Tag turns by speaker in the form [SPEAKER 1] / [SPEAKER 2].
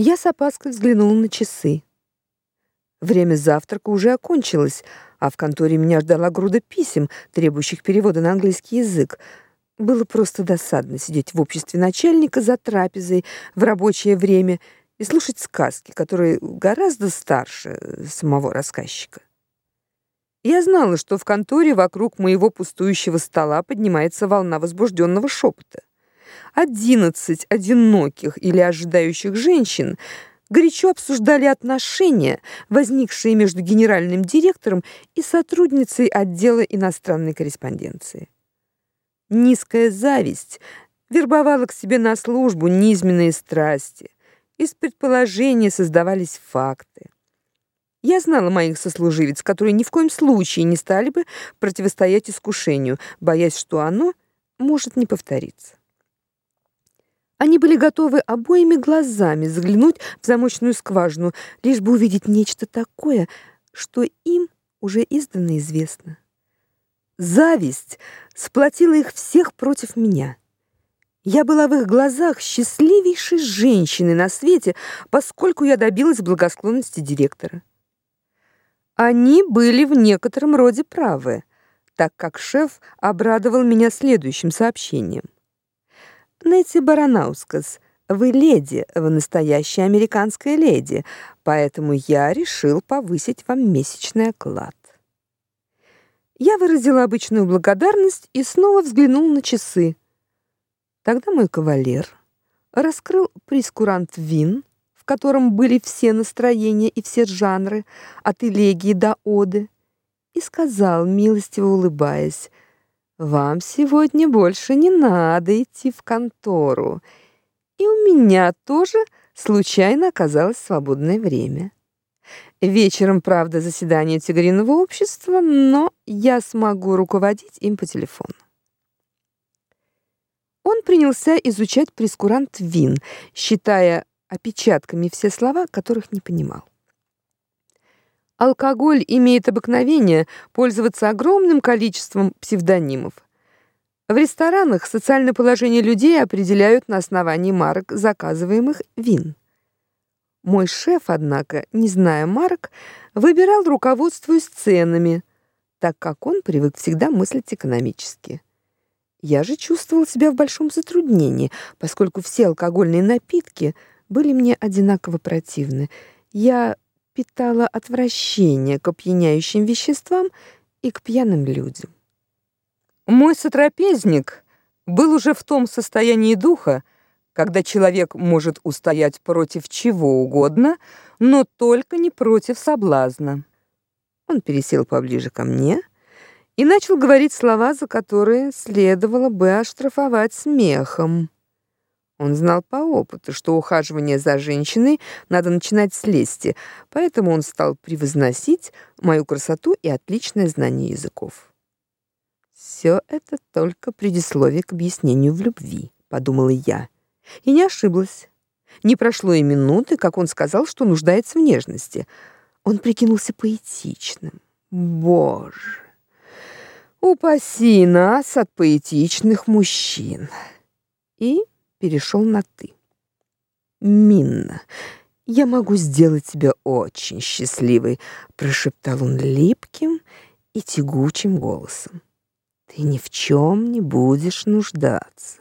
[SPEAKER 1] Я с опаской взглянула на часы. Время завтрака уже окончилось, а в конторе меня ждала груда писем, требующих перевода на английский язык. Было просто досадно сидеть в обществе начальника за трапезой в рабочее время и слушать сказки, которые гораздо старше самого рассказчика. Я знала, что в конторе вокруг моего пустующего стола поднимается волна возбужденного шепота. Одиннадцать одиноких или ожидающих женщин горячо обсуждали отношения, возникшие между генеральным директором и сотрудницей отдела иностранной корреспонденции. Низкая зависть вербовала к себе на службу низменные страсти. Из предположений создавались факты. Я знала моих сослуживец, которые ни в коем случае не стали бы противостоять искушению, боясь, что оно может не повториться. Они были готовы обоими глазами заглянуть в замочную скважину, лишь бы увидеть нечто такое, что им уже издавна известно. Зависть сплотила их всех против меня. Я была в их глазах счастливейшей женщиной на свете, поскольку я добилась благосклонности директора. Они были в некотором роде правы, так как шеф обрадовал меня следующим сообщением. Нэти Баранаускас, вы леди, вы настоящая американская леди, поэтому я решил повысить вам месячный оклад. Я выразила обычную благодарность и снова взглянул на часы. Тогда мой кавалер раскрыл прескурант вин, в котором были все настроения и все жанры, от элегии до оды, и сказал, милостиво улыбаясь: вам сегодня больше не надо идти в контору. И у меня тоже случайно оказалось свободное время. Вечером, правда, заседание тигриного общества, но я смогу руководить им по телефону. Он принялся изучать прескурант вин, считая опечатками все слова, которых не понимал. Алкоголь имеет обыкновение пользоваться огромным количеством псевдонимов. В ресторанах социальное положение людей определяют на основании марок заказываемых вин. Мой шеф, однако, не зная марок, выбирал руководствуясь ценами, так как он привык всегда мыслить экономически. Я же чувствовал себя в большом затруднении, поскольку все алкогольные напитки были мне одинаково противны. Я питала отвращение к опьяняющим веществам и к пьяным людям. Мой сотрапезник был уже в том состоянии духа, когда человек может устоять против чего угодно, но только не против соблазна. Он пересел поближе ко мне и начал говорить слова, за которые следовало бы оштрафовать смехом. Он знал по опыту, что ухаживание за женщиной надо начинать с лести, поэтому он стал превозносить мою красоту и отличное знание языков. Все это только предисловие к объяснению в любви, подумала я. И не ошиблась. Не прошло и минуты, как он сказал, что нуждается в нежности. Он прикинулся поэтичным. Боже, упаси нас от поэтичных мужчин. И перешел на ты. Минна, я могу сделать тебя очень счастливой, прошептал он липким и тягучим голосом. Ты ни в чем не будешь нуждаться.